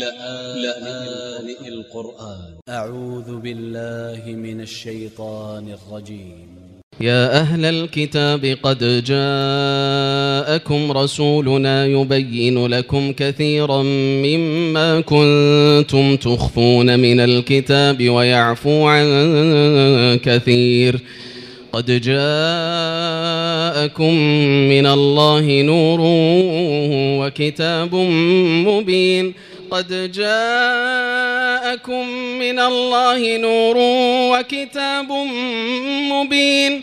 لآن القرآن. أ ع و ذ ب ا ل ل ه من ا ل ش ي ط ا ن ا ل ج ي م يا أهل الكتاب قد جاءكم رسولنا يبين لكم كثيرا مما كنتم تخفون من الكتاب ويعفو عن كثير. قد جاءكم من الله نور وكتاب مبين. قد جاءكم من الله نور وكتاب مبين.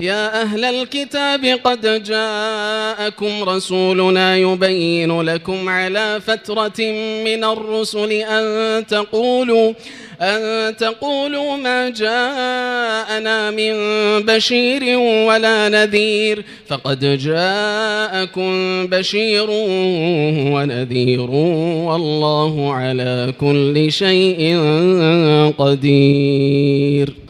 يا أهل الكتاب قد جاءكم رسولنا يبين لكم على فترة من الرسل أن تقولوا أن تقولوا ما جاءنا من بشير ولا نذير فقد جاءكم بشير ونذير والله على كل شيء قدير.